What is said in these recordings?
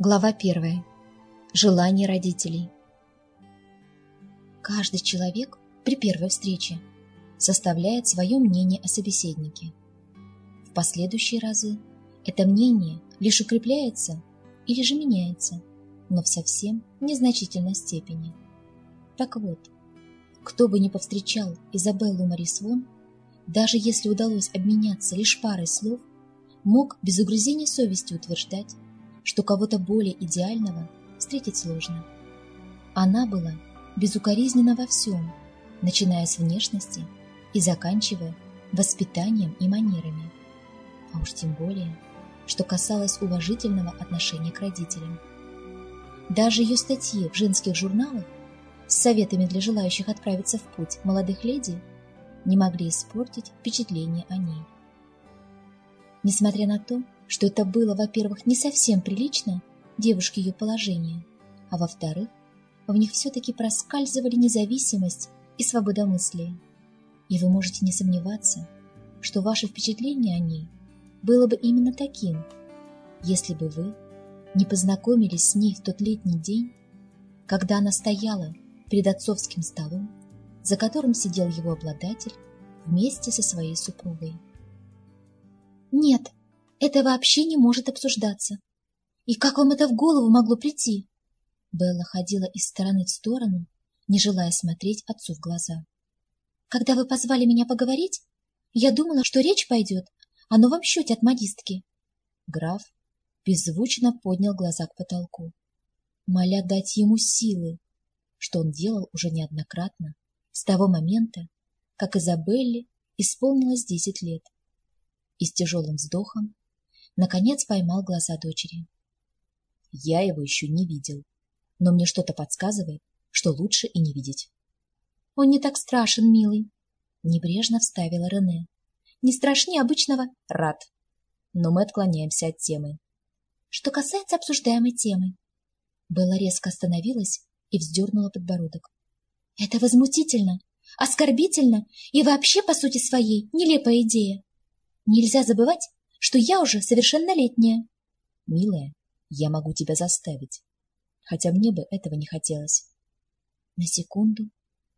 Глава первая. Желание родителей. Каждый человек при первой встрече составляет свое мнение о собеседнике. В последующие разы это мнение лишь укрепляется или же меняется, но в совсем незначительной степени. Так вот, кто бы ни повстречал Изабеллу Марисвон, даже если удалось обменяться лишь парой слов, мог без угрызения совести утверждать, что кого-то более идеального встретить сложно. Она была безукоризнена во всем, начиная с внешности и заканчивая воспитанием и манерами. А уж тем более, что касалось уважительного отношения к родителям. Даже ее статьи в женских журналах с советами для желающих отправиться в путь молодых леди не могли испортить впечатление о ней. Несмотря на то, что это было, во-первых, не совсем прилично девушке ее положения, а во-вторых, в них все-таки проскальзывали независимость и свободомыслие. И вы можете не сомневаться, что ваше впечатление о ней было бы именно таким, если бы вы не познакомились с ней в тот летний день, когда она стояла перед отцовским столом, за которым сидел его обладатель вместе со своей супругой. «Нет», это вообще не может обсуждаться. И как вам это в голову могло прийти? Белла ходила из стороны в сторону, не желая смотреть отцу в глаза. Когда вы позвали меня поговорить, я думала, что речь пойдет о новом счете от модистки. Граф беззвучно поднял глаза к потолку, моля дать ему силы, что он делал уже неоднократно с того момента, как Изабелле исполнилось десять лет. И с тяжелым вздохом Наконец поймал глаза дочери. Я его еще не видел, но мне что-то подсказывает, что лучше и не видеть. Он не так страшен, милый, небрежно вставила Рене. Не страшнее обычного рад. Но мы отклоняемся от темы. Что касается обсуждаемой темы. Белла резко остановилась и вздернула подбородок. Это возмутительно, оскорбительно и вообще, по сути своей, нелепая идея. Нельзя забывать, что я уже совершеннолетняя. Милая, я могу тебя заставить, хотя мне бы этого не хотелось. На секунду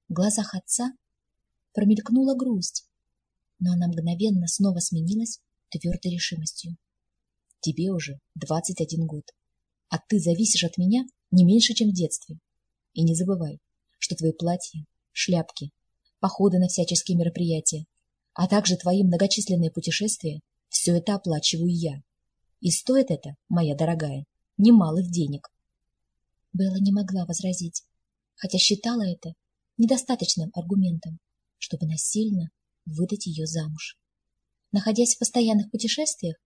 в глазах отца промелькнула грусть, но она мгновенно снова сменилась твердой решимостью. Тебе уже двадцать один год, а ты зависишь от меня не меньше, чем в детстве. И не забывай, что твои платья, шляпки, походы на всяческие мероприятия, а также твои многочисленные путешествия все это оплачиваю я. И стоит это, моя дорогая, немалых денег. Белла не могла возразить, хотя считала это недостаточным аргументом, чтобы насильно выдать ее замуж. Находясь в постоянных путешествиях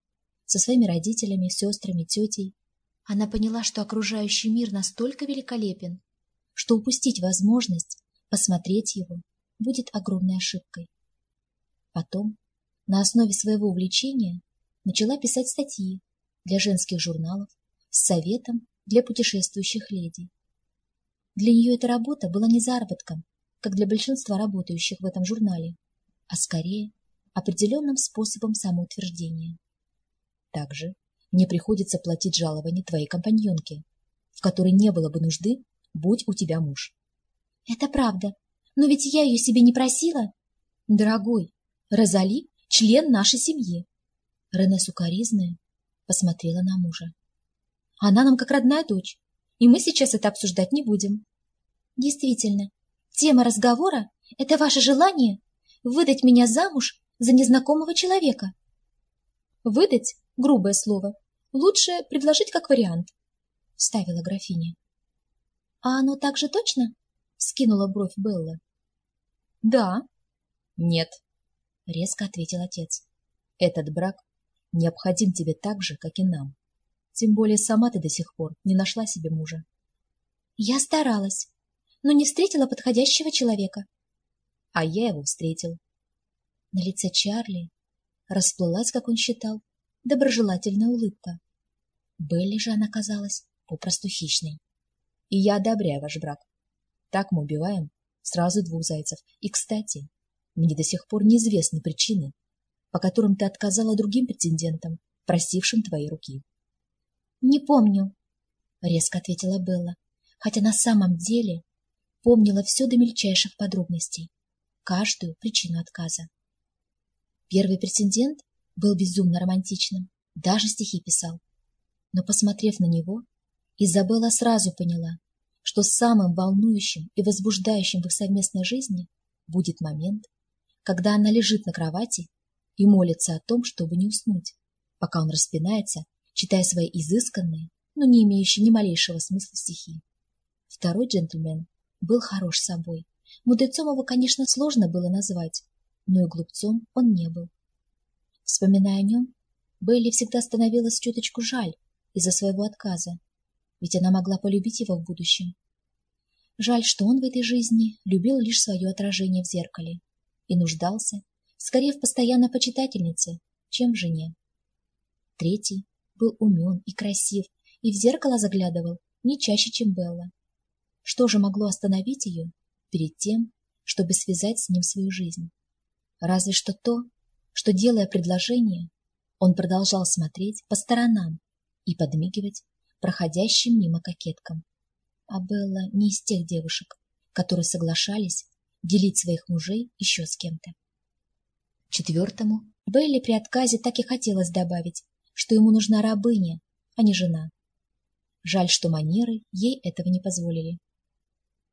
со своими родителями, сестрами, тетей, она поняла, что окружающий мир настолько великолепен, что упустить возможность посмотреть его будет огромной ошибкой. Потом на основе своего увлечения начала писать статьи для женских журналов с советом для путешествующих леди. Для нее эта работа была не заработком, как для большинства работающих в этом журнале, а скорее определенным способом самоутверждения. Также мне приходится платить жалование твоей компаньонке, в которой не было бы нужды, будь у тебя муж. Это правда, но ведь я ее себе не просила. Дорогой, Розали член нашей семьи. Рене сукоризная посмотрела на мужа. Она нам как родная дочь, и мы сейчас это обсуждать не будем. Действительно, тема разговора — это ваше желание выдать меня замуж за незнакомого человека. Выдать — грубое слово. Лучше предложить как вариант, — вставила графиня. — А оно так же точно? — скинула бровь Белла. — Да. — Нет, — резко ответил отец. «Этот брак необходим тебе так же, как и нам. Тем более сама ты до сих пор не нашла себе мужа». «Я старалась, но не встретила подходящего человека». «А я его встретил». На лице Чарли расплылась, как он считал, доброжелательная улыбка. Белли же она казалась попросту хищной. «И я одобряю ваш брак. Так мы убиваем сразу двух зайцев. И, кстати, мне до сих пор неизвестны причины, по которым ты отказала другим претендентам, просившим твоей руки. — Не помню. резко ответила Белла, хотя на самом деле помнила все до мельчайших подробностей, каждую причину отказа. Первый претендент был безумно романтичным, даже стихи писал. Но, посмотрев на него, Изабелла сразу поняла, что самым волнующим и возбуждающим в их совместной жизни будет момент, когда она лежит на кровати и молится о том, чтобы не уснуть, пока он распинается, читая свои изысканные, но не имеющие ни малейшего смысла стихи. Второй джентльмен был хорош собой. Мудрецом его, конечно, сложно было назвать, но и глупцом он не был. Вспоминая о нем, Белли всегда становилась чуточку жаль из-за своего отказа, ведь она могла полюбить его в будущем. Жаль, что он в этой жизни любил лишь свое отражение в зеркале и нуждался скорее в постоянной почитательнице, чем в жене. Третий был умен и красив, и в зеркало заглядывал не чаще, чем Белла. Что же могло остановить ее перед тем, чтобы связать с ним свою жизнь? Разве что то, что, делая предложение, он продолжал смотреть по сторонам и подмигивать проходящим мимо кокеткам. А Белла не из тех девушек, которые соглашались делить своих мужей еще с кем-то. Четвертому Белли при отказе так и хотелось добавить, что ему нужна рабыня, а не жена. Жаль, что манеры ей этого не позволили.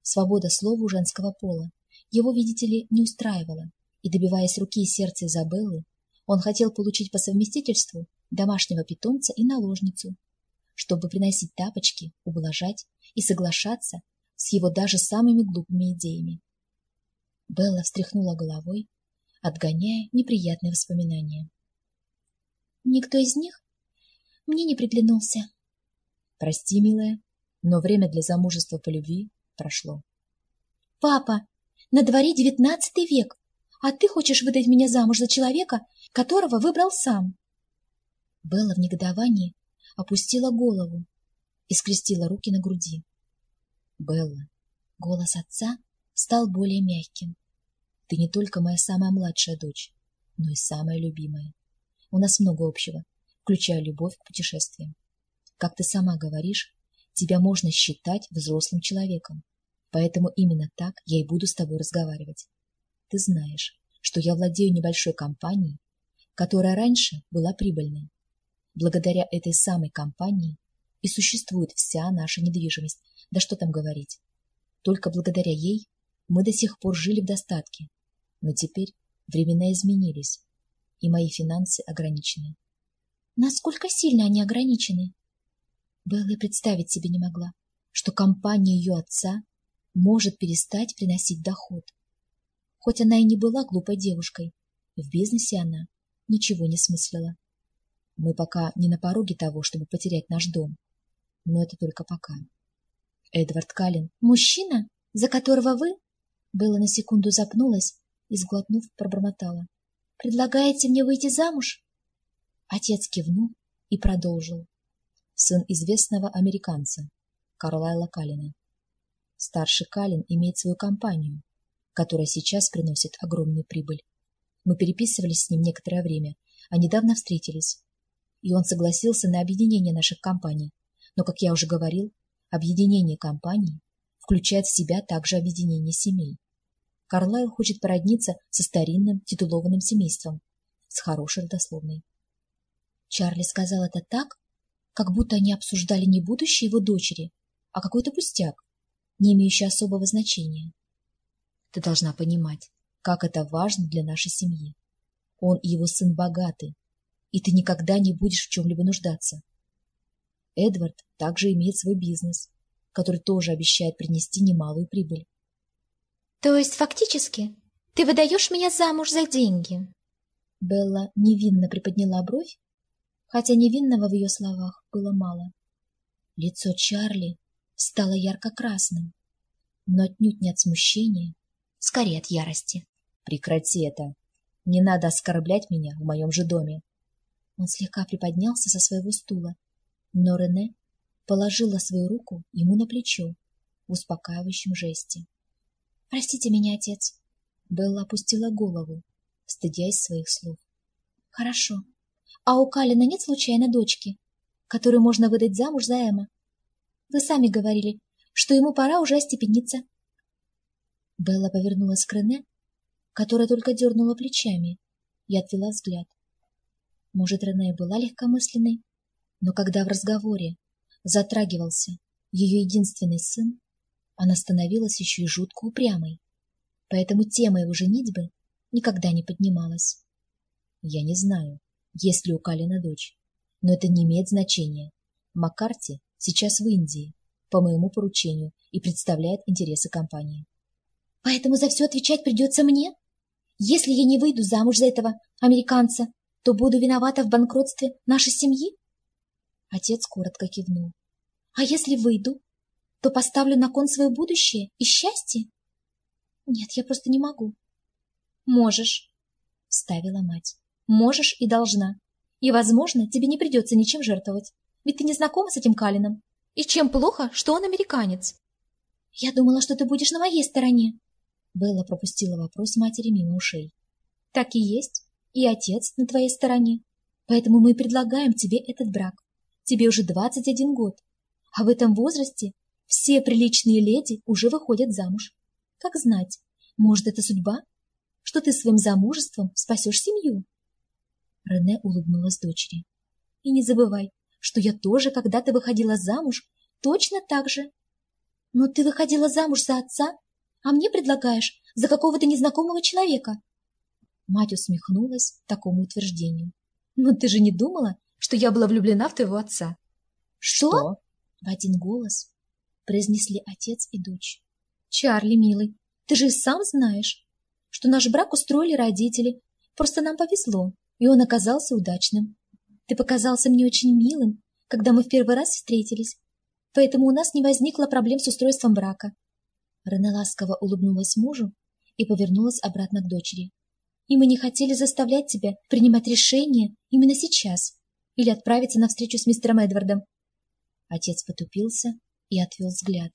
Свобода слова у женского пола его, видите ли, не устраивала, и, добиваясь руки и сердца Изабеллы, он хотел получить по совместительству домашнего питомца и наложницу, чтобы приносить тапочки, ублажать и соглашаться с его даже самыми глупыми идеями. Белла встряхнула головой, отгоняя неприятные воспоминания. Никто из них мне не приглянулся. Прости, милая, но время для замужества по любви прошло. Папа, на дворе девятнадцатый век, а ты хочешь выдать меня замуж за человека, которого выбрал сам. Белла в негодовании опустила голову и скрестила руки на груди. Белла, голос отца стал более мягким. Ты не только моя самая младшая дочь, но и самая любимая. У нас много общего, включая любовь к путешествиям. Как ты сама говоришь, тебя можно считать взрослым человеком, поэтому именно так я и буду с тобой разговаривать. Ты знаешь, что я владею небольшой компанией, которая раньше была прибыльной. Благодаря этой самой компании и существует вся наша недвижимость, да что там говорить. Только благодаря ей мы до сих пор жили в достатке, но теперь времена изменились, и мои финансы ограничены. Насколько сильно они ограничены? Белла представить себе не могла, что компания ее отца может перестать приносить доход. Хоть она и не была глупой девушкой, в бизнесе она ничего не смыслила. Мы пока не на пороге того, чтобы потерять наш дом. Но это только пока. Эдвард Каллен. Мужчина, за которого вы? Белла на секунду запнулась и, сглотнув, пробормотала. Предлагаете мне выйти замуж? Отец кивнул и продолжил сын известного американца, Карлайла Каллина. Старший Каллин имеет свою компанию, которая сейчас приносит огромную прибыль. Мы переписывались с ним некоторое время, а недавно встретились. И он согласился на объединение наших компаний. Но, как я уже говорил, объединение компаний включает в себя также объединение семей. Карлайл хочет породниться со старинным титулованным семейством, с хорошей родословной. Чарли сказал это так, как будто они обсуждали не будущее его дочери, а какой-то пустяк, не имеющий особого значения. Ты должна понимать, как это важно для нашей семьи. Он и его сын богаты, и ты никогда не будешь в чем-либо нуждаться. Эдвард также имеет свой бизнес, который тоже обещает принести немалую прибыль. То есть, фактически, ты выдаешь меня замуж за деньги? Белла невинно приподняла бровь хотя невинного в ее словах было мало. Лицо Чарли стало ярко-красным, но отнюдь не от смущения, скорее от ярости. «Прекрати это! Не надо оскорблять меня в моем же доме!» Он слегка приподнялся со своего стула, но Рене положила свою руку ему на плечо в успокаивающем жесте. «Простите меня, отец!» Белла опустила голову, стыдясь своих слов. «Хорошо, а у Калина нет случайно дочки, которую можно выдать замуж за Эма? Вы сами говорили, что ему пора уже остепениться. Белла повернулась к Рене, которая только дернула плечами и отвела взгляд. Может, Рене была легкомысленной, но когда в разговоре затрагивался ее единственный сын, она становилась еще и жутко упрямой. Поэтому тема его женитьбы никогда не поднималась. Я не знаю, есть ли у Калина дочь, но это не имеет значения. Маккарти сейчас в Индии, по моему поручению, и представляет интересы компании. Поэтому за все отвечать придется мне? Если я не выйду замуж за этого американца, то буду виновата в банкротстве нашей семьи? Отец коротко кивнул. А если выйду, то поставлю на кон свое будущее и счастье? Нет, я просто не могу. Можешь, — вставила мать. Можешь и должна. И, возможно, тебе не придется ничем жертвовать. Ведь ты не знакома с этим Калином. И чем плохо, что он американец? Я думала, что ты будешь на моей стороне. Белла пропустила вопрос матери мимо ушей. Так и есть. И отец на твоей стороне. Поэтому мы предлагаем тебе этот брак. Тебе уже 21 год. А в этом возрасте все приличные леди уже выходят замуж. Как знать, может, это судьба, что ты своим замужеством спасешь семью? Рене улыбнулась дочери. И не забывай, что я тоже когда-то выходила замуж точно так же. Но ты выходила замуж за отца, а мне предлагаешь за какого-то незнакомого человека. Мать усмехнулась такому утверждению. Но ты же не думала, что я была влюблена в твоего отца? Что? что? В один голос произнесли отец и дочь. Чарли, милый, ты же и сам знаешь, что наш брак устроили родители. Просто нам повезло, и он оказался удачным. Ты показался мне очень милым, когда мы в первый раз встретились, поэтому у нас не возникло проблем с устройством брака. Рене ласково улыбнулась мужу и повернулась обратно к дочери. И мы не хотели заставлять тебя принимать решение именно сейчас или отправиться на встречу с мистером Эдвардом. Отец потупился и отвел взгляд.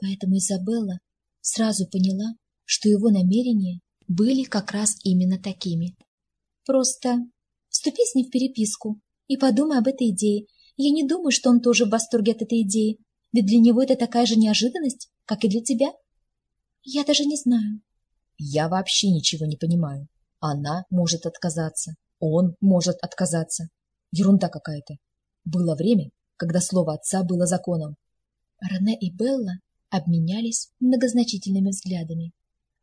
Поэтому Изабелла сразу поняла, что его намерения были как раз именно такими. Просто вступи с ним в переписку и подумай об этой идее. Я не думаю, что он тоже в восторге от этой идеи, ведь для него это такая же неожиданность, как и для тебя. Я даже не знаю. Я вообще ничего не понимаю. Она может отказаться, он может отказаться. Ерунда какая-то. Было время, когда слово отца было законом. Рене и Белла обменялись многозначительными взглядами.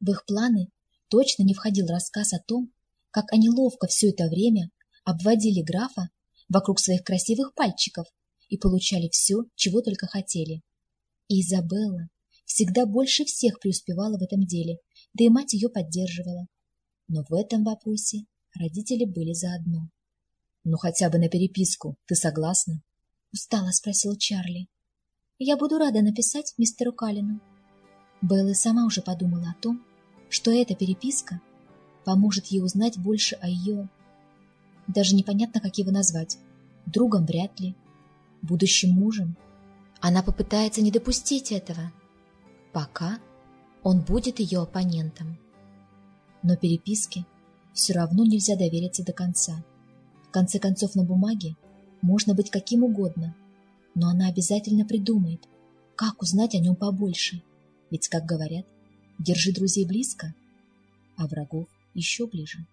В их планы точно не входил рассказ о том, как они ловко все это время обводили графа вокруг своих красивых пальчиков и получали все, чего только хотели. И Изабелла всегда больше всех преуспевала в этом деле, да и мать ее поддерживала. Но в этом вопросе родители были заодно. — Ну, хотя бы на переписку, ты согласна? — устало спросил Чарли. — Я буду рада написать мистеру Калину. Белла сама уже подумала о том, что эта переписка поможет ей узнать больше о ее... Даже непонятно, как его назвать. Другом вряд ли. Будущим мужем. Она попытается не допустить этого. Пока он будет ее оппонентом. Но переписке все равно нельзя довериться до конца. Конце концов, на бумаге можно быть каким угодно, но она обязательно придумает, как узнать о нем побольше. Ведь, как говорят, держи друзей близко, а врагов еще ближе.